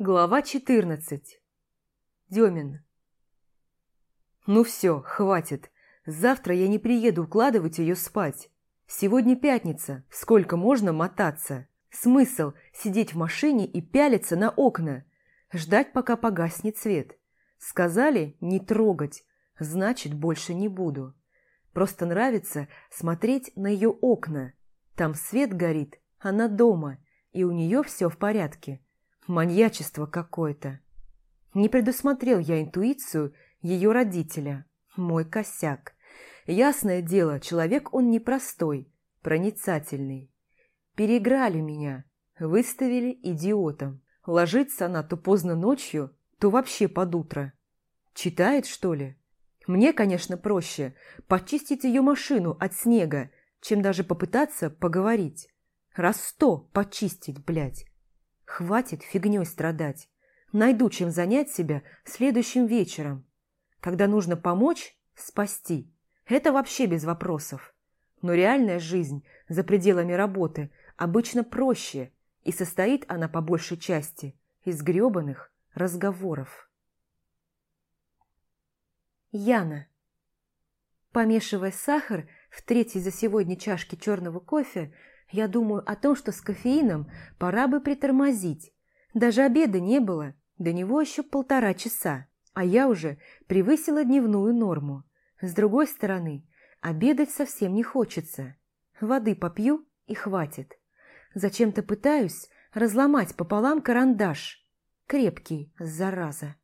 Глава 14. Демин. Ну все, хватит. Завтра я не приеду укладывать ее спать. Сегодня пятница, сколько можно мотаться? Смысл сидеть в машине и пялиться на окна? Ждать, пока погаснет свет. Сказали не трогать, значит, больше не буду. Просто нравится смотреть на ее окна. Там свет горит, она дома, и у нее все в порядке. Маньячество какое-то. Не предусмотрел я интуицию ее родителя. Мой косяк. Ясное дело, человек он непростой, проницательный. Переиграли меня, выставили идиотом. Ложится она то поздно ночью, то вообще под утро. Читает, что ли? Мне, конечно, проще почистить ее машину от снега, чем даже попытаться поговорить. Раз сто почистить, блядь. Хватит фигней страдать. Найду, чем занять себя следующим вечером. Когда нужно помочь, спасти. Это вообще без вопросов. Но реальная жизнь за пределами работы обычно проще, и состоит она по большей части из грёбаных разговоров. Яна. Помешивая сахар в третьей за сегодня чашке черного кофе, я думаю о том, что с кофеином пора бы притормозить. Даже обеда не было, до него еще полтора часа, а я уже превысила дневную норму. С другой стороны, обедать совсем не хочется. Воды попью и хватит. Зачем-то пытаюсь разломать пополам карандаш. Крепкий, зараза.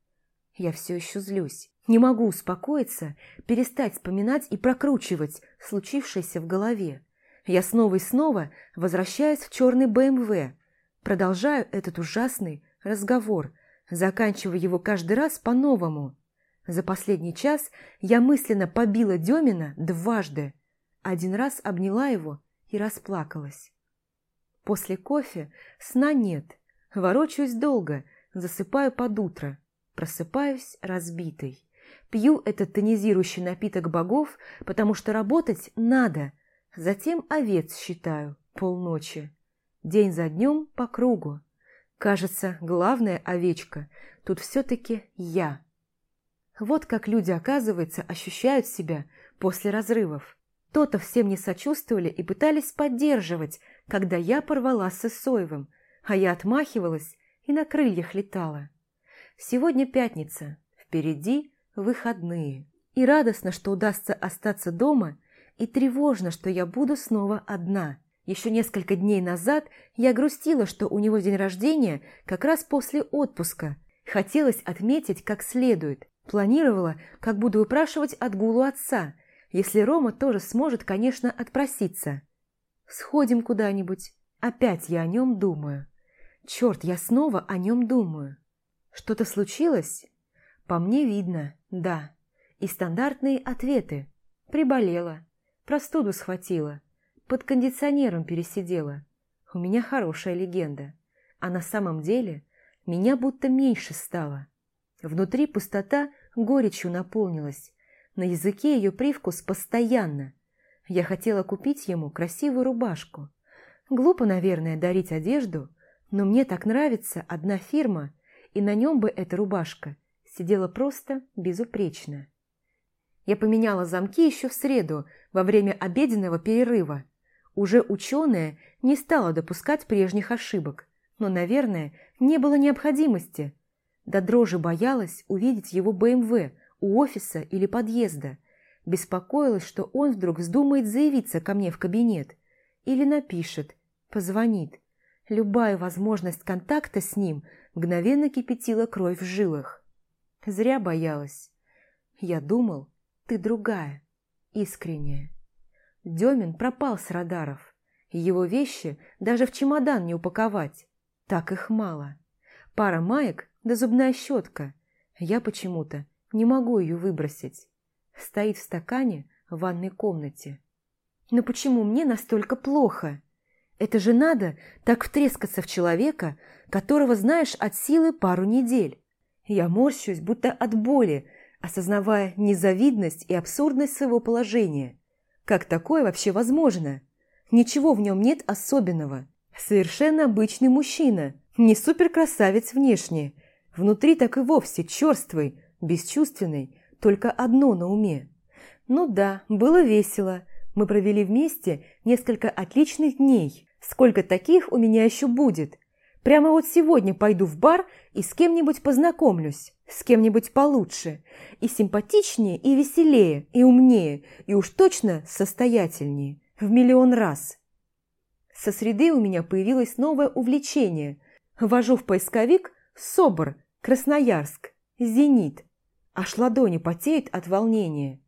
Я все еще злюсь. Не могу успокоиться, перестать вспоминать и прокручивать случившееся в голове. Я снова и снова возвращаюсь в черный БМВ, продолжаю этот ужасный разговор, заканчивая его каждый раз по-новому. За последний час я мысленно побила Демина дважды, один раз обняла его и расплакалась. После кофе сна нет, ворочаюсь долго, засыпаю под утро, просыпаюсь разбитой. Пью этот тонизирующий напиток богов, потому что работать надо – Затем овец считаю полночи. День за днем по кругу. Кажется, главная овечка тут все-таки я. Вот как люди, оказывается, ощущают себя после разрывов. То-то всем не сочувствовали и пытались поддерживать, когда я порвала с Исоевым, а я отмахивалась и на крыльях летала. Сегодня пятница, впереди выходные. И радостно, что удастся остаться дома и тревожно, что я буду снова одна. Еще несколько дней назад я грустила, что у него день рождения как раз после отпуска. Хотелось отметить как следует. Планировала, как буду выпрашивать отгулу отца, если Рома тоже сможет, конечно, отпроситься. Сходим куда-нибудь. Опять я о нем думаю. Черт, я снова о нем думаю. Что-то случилось? По мне видно, да. И стандартные ответы. Приболела. Простуду схватила. Под кондиционером пересидела. У меня хорошая легенда. А на самом деле меня будто меньше стало. Внутри пустота горечью наполнилась. На языке ее привкус постоянно. Я хотела купить ему красивую рубашку. Глупо, наверное, дарить одежду, но мне так нравится одна фирма, и на нем бы эта рубашка сидела просто безупречно. Я поменяла замки еще в среду, во время обеденного перерыва. Уже ученая не стала допускать прежних ошибок, но, наверное, не было необходимости. До дрожи боялась увидеть его БМВ у офиса или подъезда. Беспокоилась, что он вдруг вздумает заявиться ко мне в кабинет. Или напишет, позвонит. Любая возможность контакта с ним мгновенно кипятила кровь в жилах. Зря боялась. Я думал, ты другая, искренняя. Демин пропал с радаров. Его вещи даже в чемодан не упаковать. Так их мало. Пара маек да зубная щетка. Я почему-то не могу ее выбросить. Стоит в стакане в ванной комнате. Но почему мне настолько плохо? Это же надо так втрескаться в человека, которого знаешь от силы пару недель. Я морщусь, будто от боли, осознавая незавидность и абсурдность своего положения. Как такое вообще возможно? Ничего в нем нет особенного. Совершенно обычный мужчина, Не суперкрасавец внешне, внутри так и вовсе черствый, бесчувственный, только одно на уме. Ну да, было весело. Мы провели вместе несколько отличных дней. Сколько таких у меня еще будет? Прямо вот сегодня пойду в бар и с кем-нибудь познакомлюсь, с кем-нибудь получше, и симпатичнее, и веселее, и умнее, и уж точно состоятельнее, в миллион раз. Со среды у меня появилось новое увлечение. Ввожу в поисковик «Собор», «Красноярск», «Зенит», аж ладони потеют от волнения.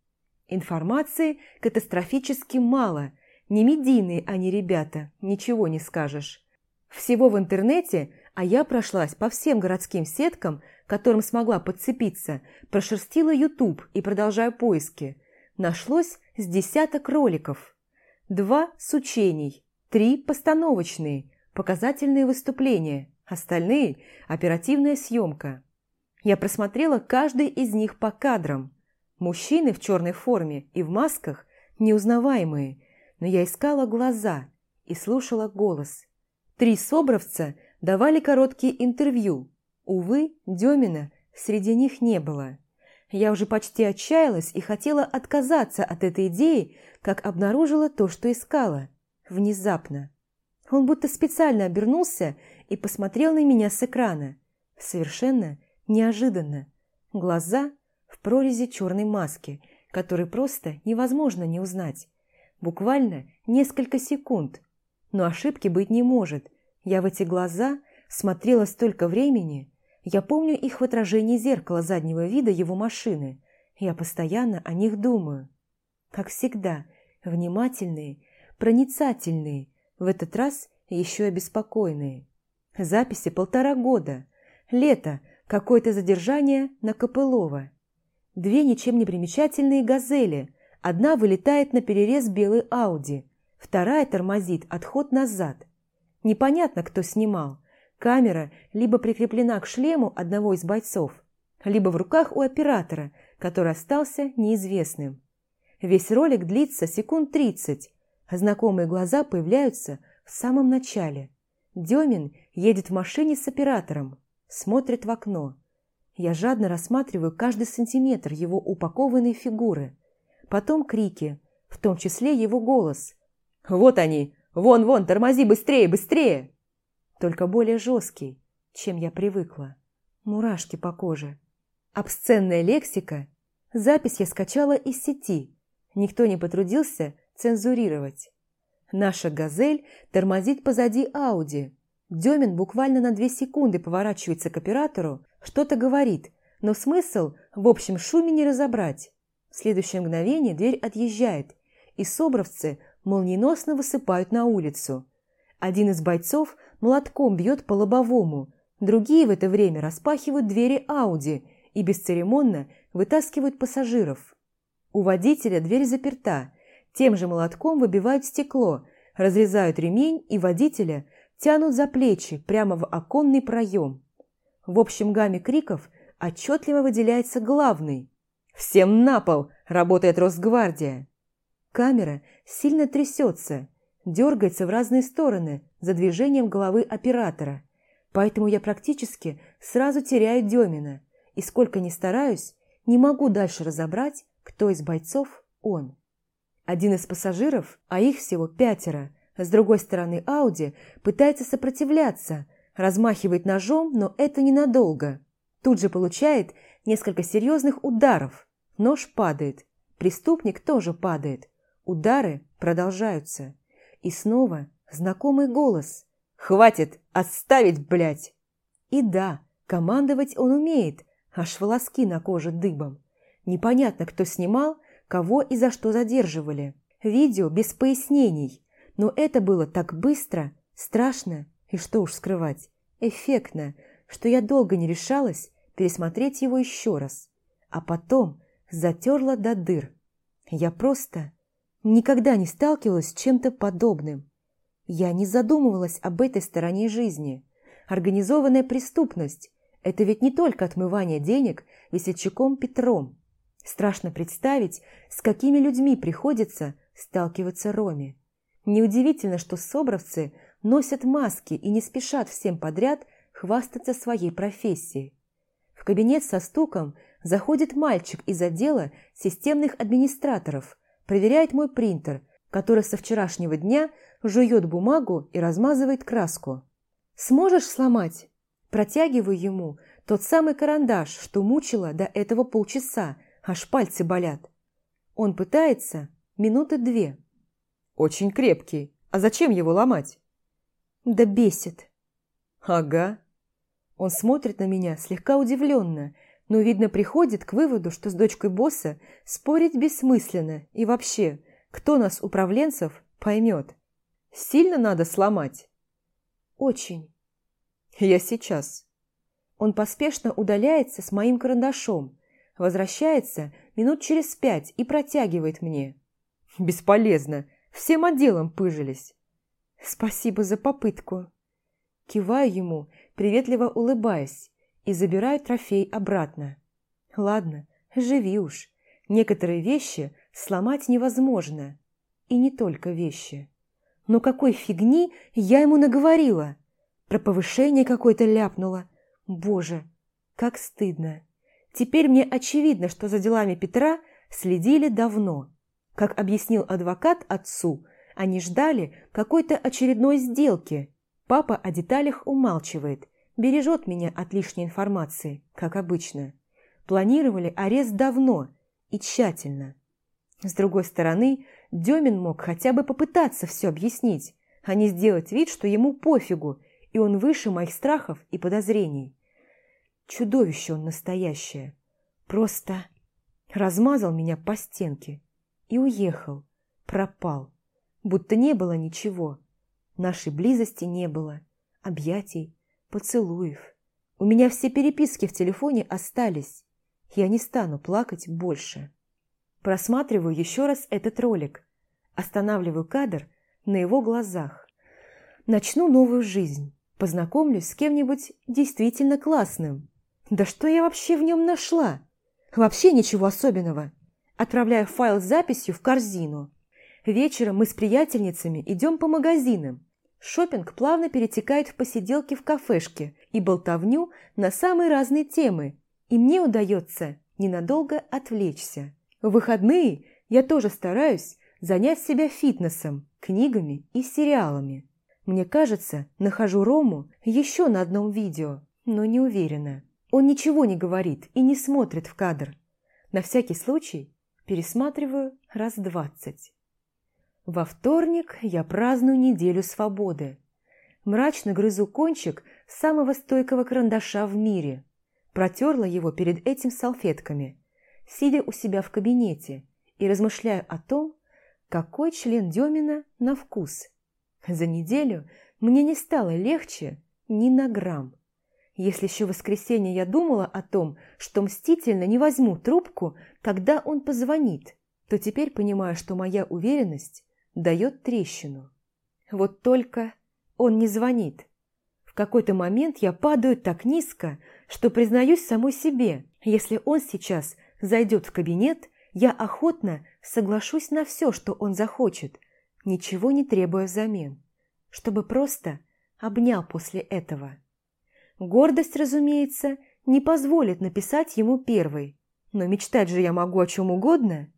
Информации катастрофически мало, не медийные они ребята, ничего не скажешь. Всего в интернете, а я прошлась по всем городским сеткам, которым смогла подцепиться, прошерстила YouTube и продолжаю поиски. Нашлось с десяток роликов. Два с учений, три постановочные, показательные выступления, остальные – оперативная съемка. Я просмотрела каждый из них по кадрам. Мужчины в черной форме и в масках неузнаваемые, но я искала глаза и слушала голос – Три собровца давали короткие интервью. Увы, Демина среди них не было. Я уже почти отчаялась и хотела отказаться от этой идеи, как обнаружила то, что искала. Внезапно. Он будто специально обернулся и посмотрел на меня с экрана. Совершенно неожиданно. Глаза в прорези черной маски, которой просто невозможно не узнать. Буквально несколько секунд, но ошибки быть не может. Я в эти глаза смотрела столько времени. Я помню их в отражении зеркала заднего вида его машины. Я постоянно о них думаю. Как всегда, внимательные, проницательные, в этот раз еще обеспокоенные. Записи полтора года. Лето, какое-то задержание на Копылова. Две ничем не примечательные «Газели». Одна вылетает на перерез белой Ауди – Вторая тормозит отход назад. Непонятно, кто снимал. Камера либо прикреплена к шлему одного из бойцов, либо в руках у оператора, который остался неизвестным. Весь ролик длится секунд 30, а знакомые глаза появляются в самом начале. Демин едет в машине с оператором, смотрит в окно. Я жадно рассматриваю каждый сантиметр его упакованной фигуры. Потом крики, в том числе его голос, «Вот они! Вон-вон, тормози быстрее, быстрее!» Только более жесткий, чем я привыкла. Мурашки по коже. Обсценная лексика. Запись я скачала из сети. Никто не потрудился цензурировать. Наша «Газель» тормозит позади Ауди. Демин буквально на две секунды поворачивается к оператору, что-то говорит, но смысл в общем шуме не разобрать. В следующее мгновение дверь отъезжает, и собровцы молниеносно высыпают на улицу. Один из бойцов молотком бьет по лобовому, другие в это время распахивают двери Ауди и бесцеремонно вытаскивают пассажиров. У водителя дверь заперта, тем же молотком выбивают стекло, разрезают ремень и водителя тянут за плечи прямо в оконный проем. В общем гамме криков отчетливо выделяется главный. «Всем на пол! Работает Росгвардия!» Камера сильно трясется, дергается в разные стороны за движением головы оператора. Поэтому я практически сразу теряю Демина, и сколько ни стараюсь, не могу дальше разобрать, кто из бойцов он. Один из пассажиров, а их всего пятеро, с другой стороны Ауди, пытается сопротивляться, размахивает ножом, но это ненадолго. Тут же получает несколько серьезных ударов. Нож падает, преступник тоже падает. Удары продолжаются. И снова знакомый голос. «Хватит! Отставить, блядь!» И да, командовать он умеет, аж волоски на коже дыбом. Непонятно, кто снимал, кого и за что задерживали. Видео без пояснений. Но это было так быстро, страшно и, что уж скрывать, эффектно, что я долго не решалась пересмотреть его еще раз. А потом затерла до дыр. Я просто Никогда не сталкивалась с чем-то подобным. Я не задумывалась об этой стороне жизни. Организованная преступность – это ведь не только отмывание денег весельчаком Петром. Страшно представить, с какими людьми приходится сталкиваться Роме. Неудивительно, что собровцы носят маски и не спешат всем подряд хвастаться своей профессией. В кабинет со стуком заходит мальчик из отдела системных администраторов, проверяет мой принтер, который со вчерашнего дня жует бумагу и размазывает краску. «Сможешь сломать?» Протягиваю ему тот самый карандаш, что мучила до этого полчаса, аж пальцы болят. Он пытается минуты две. «Очень крепкий. А зачем его ломать?» «Да бесит». «Ага». Он смотрит на меня слегка удивленно, но, видно, приходит к выводу, что с дочкой босса спорить бессмысленно и вообще, кто нас, управленцев, поймет. Сильно надо сломать? Очень. Я сейчас. Он поспешно удаляется с моим карандашом, возвращается минут через пять и протягивает мне. Бесполезно, всем отделом пыжились. Спасибо за попытку. Киваю ему, приветливо улыбаясь, и забираю трофей обратно. Ладно, живи уж. Некоторые вещи сломать невозможно. И не только вещи. Но какой фигни я ему наговорила? Про повышение какое-то ляпнула. Боже, как стыдно. Теперь мне очевидно, что за делами Петра следили давно. Как объяснил адвокат отцу, они ждали какой-то очередной сделки. Папа о деталях умалчивает, бережет меня от лишней информации, как обычно. Планировали арест давно и тщательно. С другой стороны, Демин мог хотя бы попытаться все объяснить, а не сделать вид, что ему пофигу, и он выше моих страхов и подозрений. Чудовище он настоящее. Просто размазал меня по стенке и уехал, пропал, будто не было ничего. Нашей близости не было, объятий, поцелуев. У меня все переписки в телефоне остались. Я не стану плакать больше. Просматриваю еще раз этот ролик. Останавливаю кадр на его глазах. Начну новую жизнь. Познакомлюсь с кем-нибудь действительно классным. Да что я вообще в нем нашла? Вообще ничего особенного. Отправляю файл с записью в корзину. Вечером мы с приятельницами идем по магазинам. Шопинг плавно перетекает в посиделки в кафешке и болтовню на самые разные темы, и мне удается ненадолго отвлечься. В выходные я тоже стараюсь занять себя фитнесом, книгами и сериалами. Мне кажется, нахожу Рому еще на одном видео, но не уверена. Он ничего не говорит и не смотрит в кадр. На всякий случай пересматриваю раз двадцать. Во вторник я праздную неделю свободы. Мрачно грызу кончик самого стойкого карандаша в мире. Протерла его перед этим салфетками, сидя у себя в кабинете и размышляю о том, какой член Демина на вкус. За неделю мне не стало легче ни на грамм. Если еще в воскресенье я думала о том, что мстительно не возьму трубку, когда он позвонит, то теперь понимаю, что моя уверенность дает трещину. Вот только он не звонит. В какой-то момент я падаю так низко, что признаюсь самой себе, если он сейчас зайдет в кабинет, я охотно соглашусь на все, что он захочет, ничего не требуя взамен, чтобы просто обнял после этого. Гордость, разумеется, не позволит написать ему первой, но мечтать же я могу о чем угодно,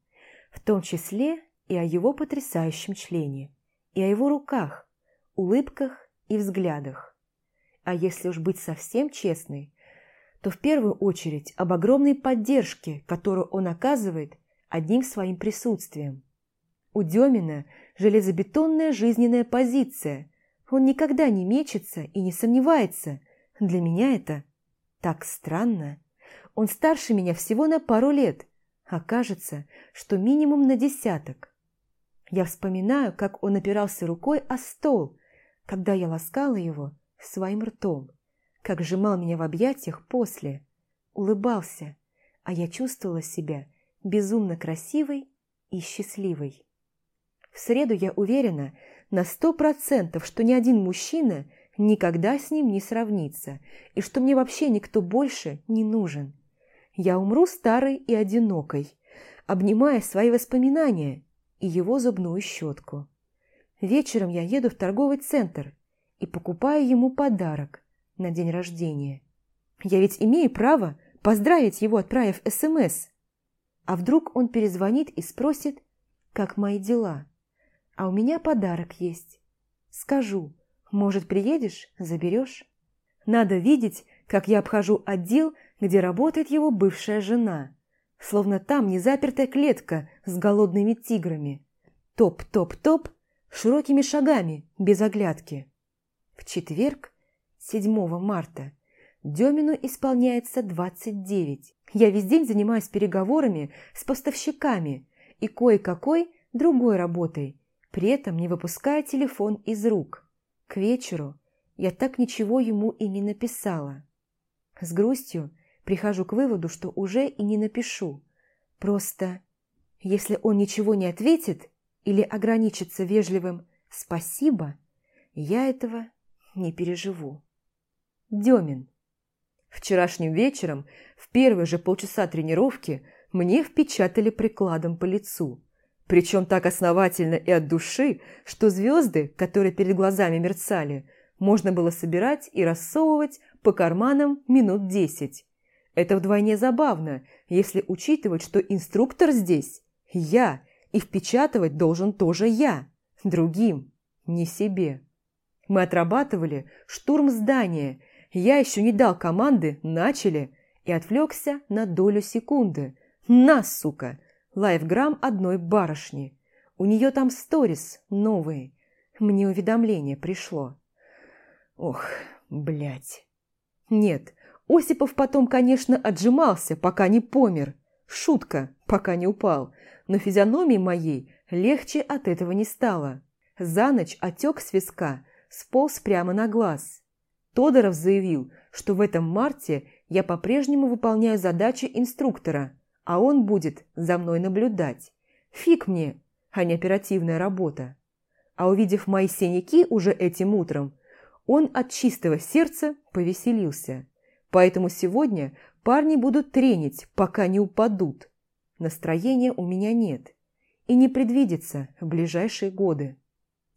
в том числе и о его потрясающем члене, и о его руках, улыбках и взглядах. А если уж быть совсем честной, то в первую очередь об огромной поддержке, которую он оказывает одним своим присутствием. У Демина железобетонная жизненная позиция. Он никогда не мечется и не сомневается. Для меня это так странно. Он старше меня всего на пару лет, а кажется, что минимум на десяток. Я вспоминаю, как он опирался рукой о стол, когда я ласкала его своим ртом, как сжимал меня в объятиях после, улыбался, а я чувствовала себя безумно красивой и счастливой. В среду я уверена на сто процентов, что ни один мужчина никогда с ним не сравнится, и что мне вообще никто больше не нужен. Я умру старой и одинокой, обнимая свои воспоминания и его зубную щетку. Вечером я еду в торговый центр и покупаю ему подарок, на день рождения. Я ведь имею право поздравить его, отправив СМС. А вдруг он перезвонит и спросит, как мои дела? А у меня подарок есть. Скажу, может, приедешь, заберешь? Надо видеть, как я обхожу отдел, где работает его бывшая жена. Словно там незапертая клетка с голодными тиграми. Топ-топ-топ, широкими шагами, без оглядки. В четверг, 7 марта, Демину исполняется 29. Я весь день занимаюсь переговорами с поставщиками и кое-какой другой работой, при этом не выпуская телефон из рук. К вечеру я так ничего ему и не написала. С грустью прихожу к выводу, что уже и не напишу. Просто, если он ничего не ответит или ограничится вежливым «спасибо», я этого не переживу. Демин. Вчерашним вечером, в первые же полчаса тренировки, мне впечатали прикладом по лицу. Причем так основательно и от души, что звезды, которые перед глазами мерцали, можно было собирать и рассовывать по карманам минут десять. Это вдвойне забавно, если учитывать, что инструктор здесь – я, и впечатывать должен тоже я, другим, не себе. Мы отрабатывали штурм здания, я еще не дал команды, начали, и отвлекся на долю секунды. На, сука! Лайфграмм одной барышни. У нее там сторис новые. Мне уведомление пришло. Ох, блядь. Нет, Осипов потом, конечно, отжимался, пока не помер. Шутка, пока не упал. Но физиономии моей легче от этого не стало. За ночь отек с виска сполз прямо на глаз. Тодоров заявил, что в этом марте я по-прежнему выполняю задачи инструктора, а он будет за мной наблюдать. Фиг мне, а не оперативная работа. А увидев мои синяки уже этим утром, он от чистого сердца повеселился. Поэтому сегодня парни будут тренить, пока не упадут. Настроения у меня нет и не предвидится в ближайшие годы.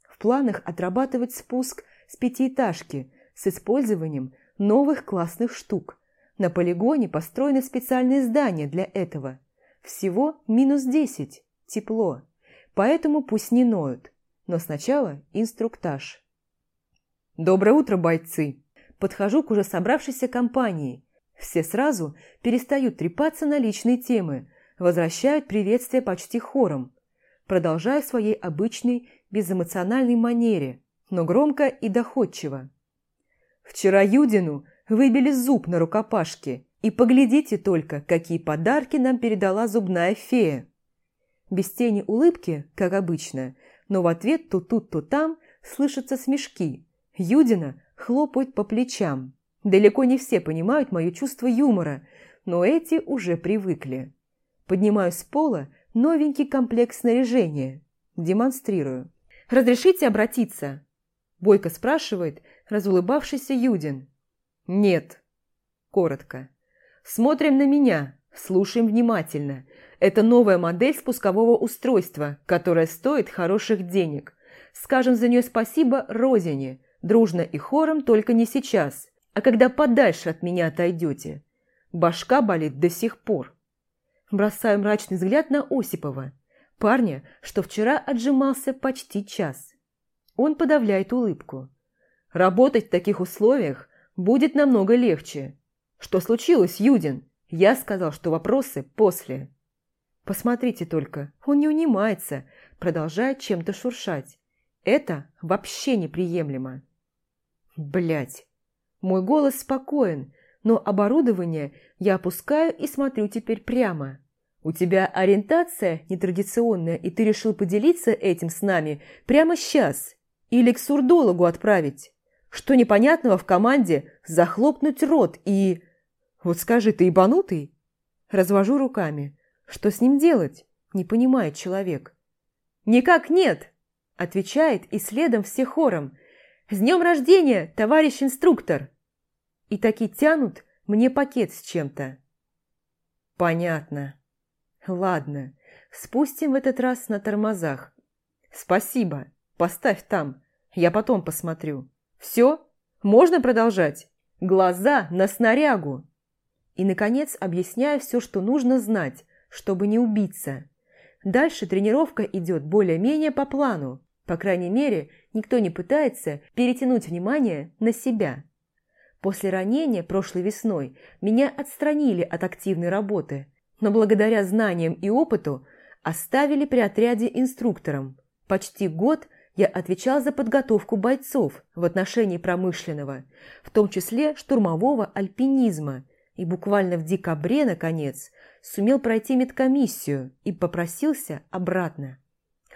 В планах отрабатывать спуск с пятиэтажки – с использованием новых классных штук. На полигоне построены специальные здания для этого. Всего минус 10, тепло. Поэтому пусть не ноют. Но сначала инструктаж. «Доброе утро, бойцы!» Подхожу к уже собравшейся компании. Все сразу перестают трепаться на личные темы, возвращают приветствие почти хором. Продолжаю в своей обычной, безэмоциональной манере, но громко и доходчиво. Вчера Юдину выбили зуб на рукопашке, и поглядите только, какие подарки нам передала зубная фея. Без тени улыбки, как обычно, но в ответ то тут, то там слышатся смешки. Юдина хлопает по плечам. Далеко не все понимают мое чувство юмора, но эти уже привыкли. Поднимаю с пола новенький комплект снаряжения. Демонстрирую. «Разрешите обратиться?» Бойко спрашивает, разулыбавшийся Юдин. «Нет». Коротко. «Смотрим на меня, слушаем внимательно. Это новая модель спускового устройства, которая стоит хороших денег. Скажем за нее спасибо Розине, дружно и хором, только не сейчас, а когда подальше от меня отойдете. Башка болит до сих пор». Бросаю мрачный взгляд на Осипова, парня, что вчера отжимался почти час. Он подавляет улыбку. Работать в таких условиях будет намного легче. Что случилось, Юдин? Я сказал, что вопросы после. Посмотрите только, он не унимается, продолжает чем-то шуршать. Это вообще неприемлемо. Блять. Мой голос спокоен, но оборудование я опускаю и смотрю теперь прямо. У тебя ориентация нетрадиционная, и ты решил поделиться этим с нами прямо сейчас или к сурдологу отправить? Что непонятного в команде захлопнуть рот и... Вот скажи, ты ебанутый? Развожу руками. Что с ним делать? Не понимает человек. «Никак нет!» Отвечает и следом все хором. «С днем рождения, товарищ инструктор!» И таки тянут мне пакет с чем-то. Понятно. Ладно, спустим в этот раз на тормозах. Спасибо, поставь там, я потом посмотрю. «Все? Можно продолжать? Глаза на снарягу. И, наконец, объясняю все, что нужно знать, чтобы не убиться. Дальше тренировка идет более-менее по плану. По крайней мере, никто не пытается перетянуть внимание на себя. После ранения прошлой весной меня отстранили от активной работы, но благодаря знаниям и опыту оставили при отряде инструктором. Почти год я отвечал за подготовку бойцов в отношении промышленного, в том числе штурмового альпинизма, и буквально в декабре, наконец, сумел пройти медкомиссию и попросился обратно.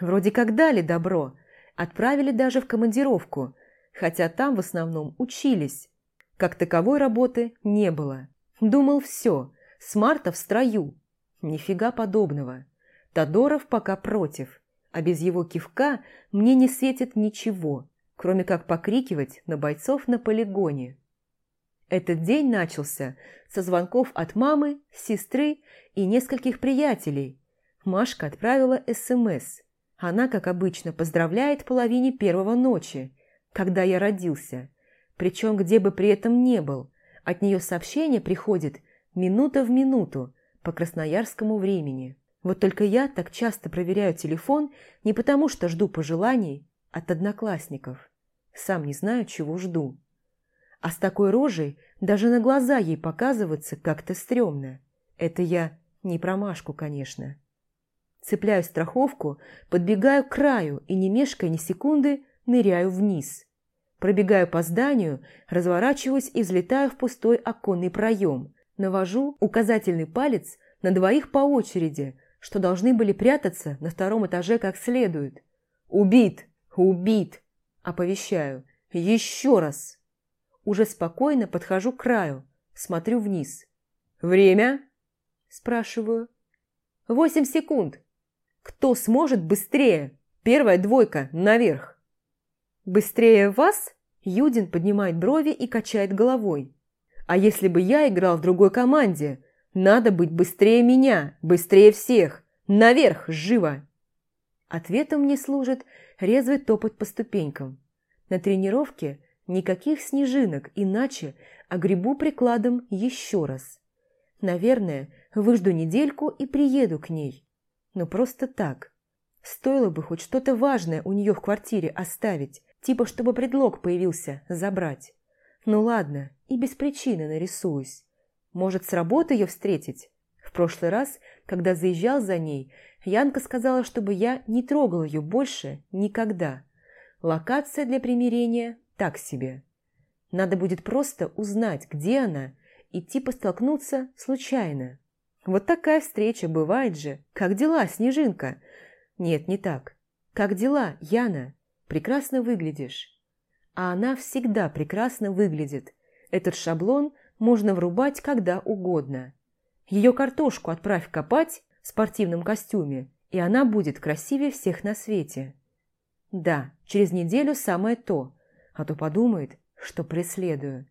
Вроде как дали добро, отправили даже в командировку, хотя там в основном учились, как таковой работы не было. Думал, все, с марта в строю. Нифига подобного. Тодоров пока против, а без его кивка мне не светит ничего, кроме как покрикивать на бойцов на полигоне. Этот день начался со звонков от мамы, сестры и нескольких приятелей. Машка отправила СМС. Она, как обычно, поздравляет половине первого ночи, когда я родился – причем где бы при этом не был. От нее сообщение приходит минута в минуту по красноярскому времени. Вот только я так часто проверяю телефон не потому, что жду пожеланий от одноклассников. Сам не знаю, чего жду. А с такой рожей даже на глаза ей показываться как-то стрёмно. Это я не промашку, конечно. Цепляю страховку, подбегаю к краю и, не мешкая ни секунды, ныряю вниз. Пробегаю по зданию, разворачиваюсь и взлетаю в пустой оконный проем. Навожу указательный палец на двоих по очереди, что должны были прятаться на втором этаже как следует. «Убит! Убит!» Оповещаю. «Еще раз!» Уже спокойно подхожу к краю, смотрю вниз. «Время?» Спрашиваю. «Восемь секунд. Кто сможет быстрее? Первая двойка, наверх!» «Быстрее вас?» Юдин поднимает брови и качает головой. «А если бы я играл в другой команде? Надо быть быстрее меня, быстрее всех! Наверх, живо!» Ответом мне служит резвый топот по ступенькам. На тренировке никаких снежинок, иначе огребу прикладом еще раз. Наверное, выжду недельку и приеду к ней. Но просто так. Стоило бы хоть что-то важное у нее в квартире оставить, Типа, чтобы предлог появился забрать. Ну ладно, и без причины нарисуюсь. Может, с работы ее встретить? В прошлый раз, когда заезжал за ней, Янка сказала, чтобы я не трогал ее больше никогда. Локация для примирения так себе. Надо будет просто узнать, где она, и типа столкнуться случайно. Вот такая встреча бывает же. Как дела, Снежинка? Нет, не так. Как дела, Яна? прекрасно выглядишь. А она всегда прекрасно выглядит. Этот шаблон можно врубать когда угодно. Ее картошку отправь копать в спортивном костюме, и она будет красивее всех на свете. Да, через неделю самое то, а то подумает, что преследую.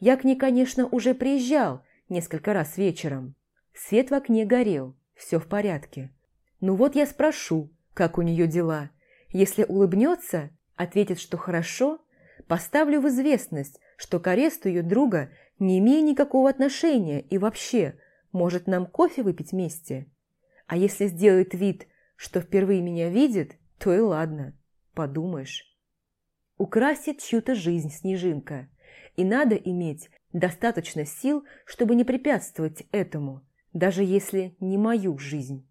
Я к ней, конечно, уже приезжал несколько раз вечером. Свет в окне горел, все в порядке. Ну вот я спрошу, как у нее дела – если улыбнется, ответит, что хорошо, поставлю в известность, что к аресту ее друга не имею никакого отношения и вообще, может нам кофе выпить вместе? А если сделает вид, что впервые меня видит, то и ладно, подумаешь. Украсит чью-то жизнь снежинка, и надо иметь достаточно сил, чтобы не препятствовать этому, даже если не мою жизнь.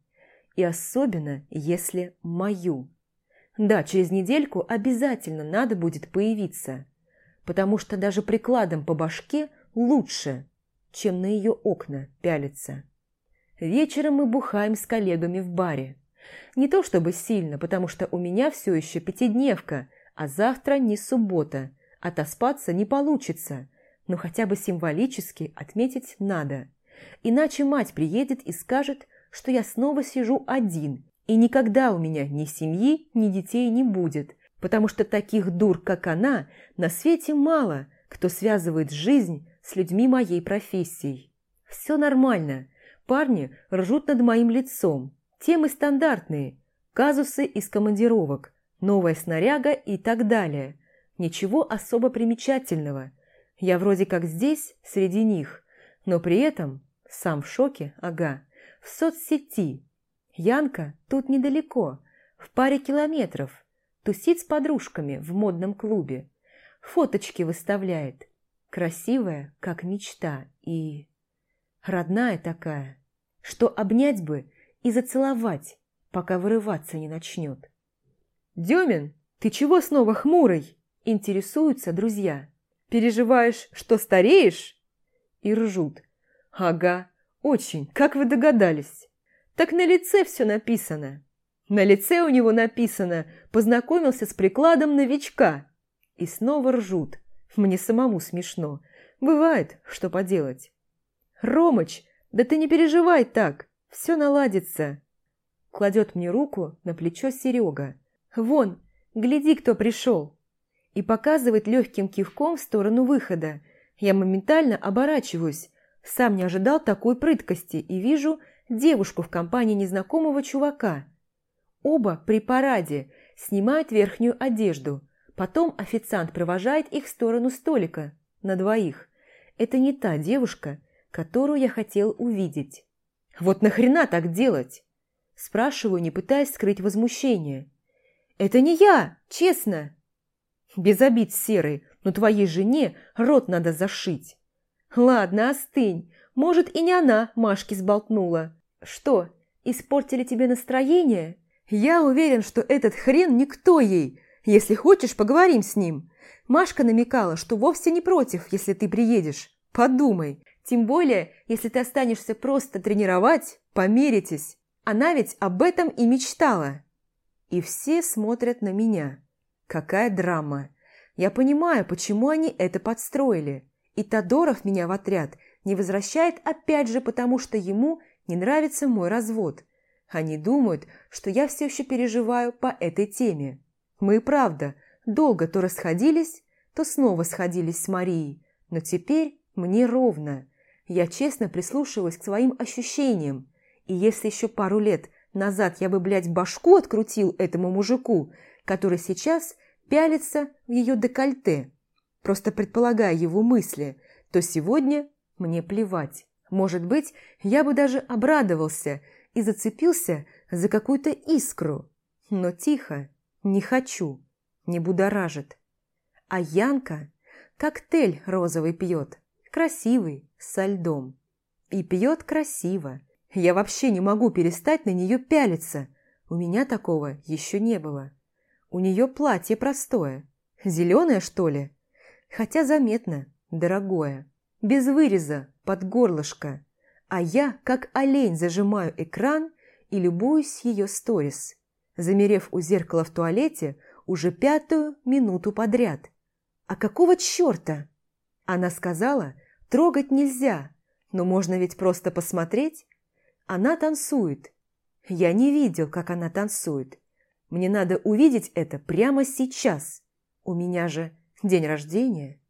И особенно, если мою. Да, через недельку обязательно надо будет появиться, потому что даже прикладом по башке лучше, чем на ее окна пялиться. Вечером мы бухаем с коллегами в баре. Не то чтобы сильно, потому что у меня все еще пятидневка, а завтра не суббота, отоспаться не получится, но хотя бы символически отметить надо. Иначе мать приедет и скажет, что я снова сижу один и никогда у меня ни семьи, ни детей не будет, потому что таких дур, как она, на свете мало, кто связывает жизнь с людьми моей профессии. Все нормально. Парни ржут над моим лицом. Темы стандартные. Казусы из командировок, новая снаряга и так далее. Ничего особо примечательного. Я вроде как здесь, среди них, но при этом сам в шоке, ага, в соцсети. Янка тут недалеко, в паре километров, тусит с подружками в модном клубе, фоточки выставляет. Красивая, как мечта, и родная такая, что обнять бы и зацеловать, пока вырываться не начнет. «Демин, ты чего снова хмурый?» – интересуются друзья. «Переживаешь, что стареешь?» И ржут. «Ага, очень, как вы догадались?» «Так на лице все написано». На лице у него написано «Познакомился с прикладом новичка». И снова ржут. Мне самому смешно. Бывает, что поделать. «Ромыч, да ты не переживай так, все наладится!» Кладет мне руку на плечо Серега. «Вон, гляди, кто пришел!» И показывает легким кивком в сторону выхода. Я моментально оборачиваюсь. Сам не ожидал такой прыткости и вижу девушку в компании незнакомого чувака. Оба при параде снимают верхнюю одежду. Потом официант провожает их в сторону столика на двоих. Это не та девушка, которую я хотел увидеть. «Вот нахрена так делать?» Спрашиваю, не пытаясь скрыть возмущение. «Это не я, честно!» «Без обид, Серый, но твоей жене рот надо зашить». «Ладно, остынь. Может, и не она Машке сболтнула. Что, испортили тебе настроение? Я уверен, что этот хрен никто ей. Если хочешь, поговорим с ним. Машка намекала, что вовсе не против, если ты приедешь. Подумай. Тем более, если ты останешься просто тренировать, померитесь. Она ведь об этом и мечтала. И все смотрят на меня. Какая драма. Я понимаю, почему они это подстроили. И Тодоров меня в отряд не возвращает опять же потому, что ему не нравится мой развод. Они думают, что я все еще переживаю по этой теме. Мы и правда долго то расходились, то снова сходились с Марией, но теперь мне ровно. Я честно прислушиваюсь к своим ощущениям, и если еще пару лет назад я бы, блядь, башку открутил этому мужику, который сейчас пялится в ее декольте, просто предполагая его мысли, то сегодня мне плевать. Может быть, я бы даже обрадовался и зацепился за какую-то искру. Но тихо, не хочу, не будоражит. А Янка коктейль розовый пьет, красивый, со льдом. И пьет красиво. Я вообще не могу перестать на нее пялиться. У меня такого еще не было. У нее платье простое. Зеленое, что ли? Хотя заметно, дорогое. Без выреза, под горлышко. А я, как олень, зажимаю экран и любуюсь ее сторис. Замерев у зеркала в туалете уже пятую минуту подряд. А какого черта? Она сказала, трогать нельзя, но можно ведь просто посмотреть. Она танцует. Я не видел, как она танцует. Мне надо увидеть это прямо сейчас. У меня же день рождения.